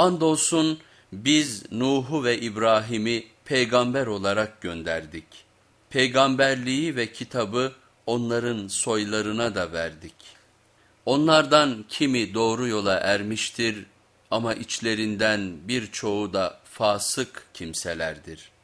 Andolsun biz Nuh'u ve İbrahim'i peygamber olarak gönderdik. Peygamberliği ve kitabı onların soylarına da verdik. Onlardan kimi doğru yola ermiştir ama içlerinden birçoğu da fasık kimselerdir.''